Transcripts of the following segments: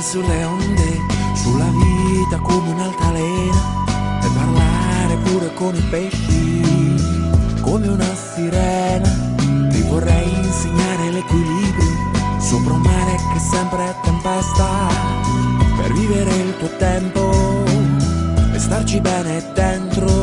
sulle onde, sulla vita come un'altalena e parlare pure con i pesci come una sirena. Ti vorrei insegnare l'equilibrio sopra un mare che sempre è tempesta per vivere il tuo tempo e starci bene dentro.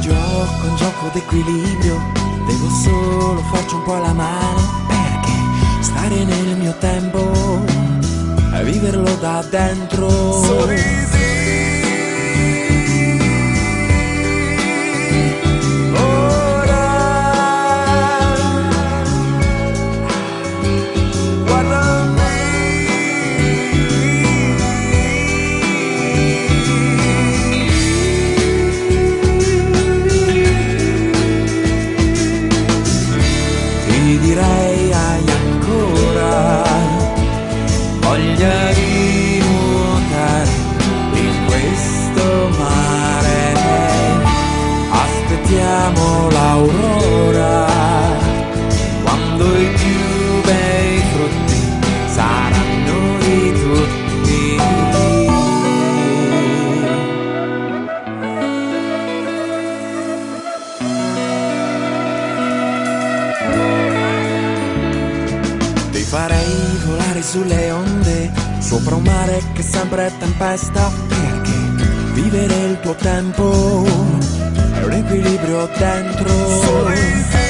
Gioco un gioco d'equilibrio, devo solo farci un po' la mano perché stare nel mio tempo e viverlo da dentro. Ti direi hai ancora voglia farei volare sulle onde, sopra un mare che sempre è tempesta, perché vivere il tuo tempo è un equilibrio dentro.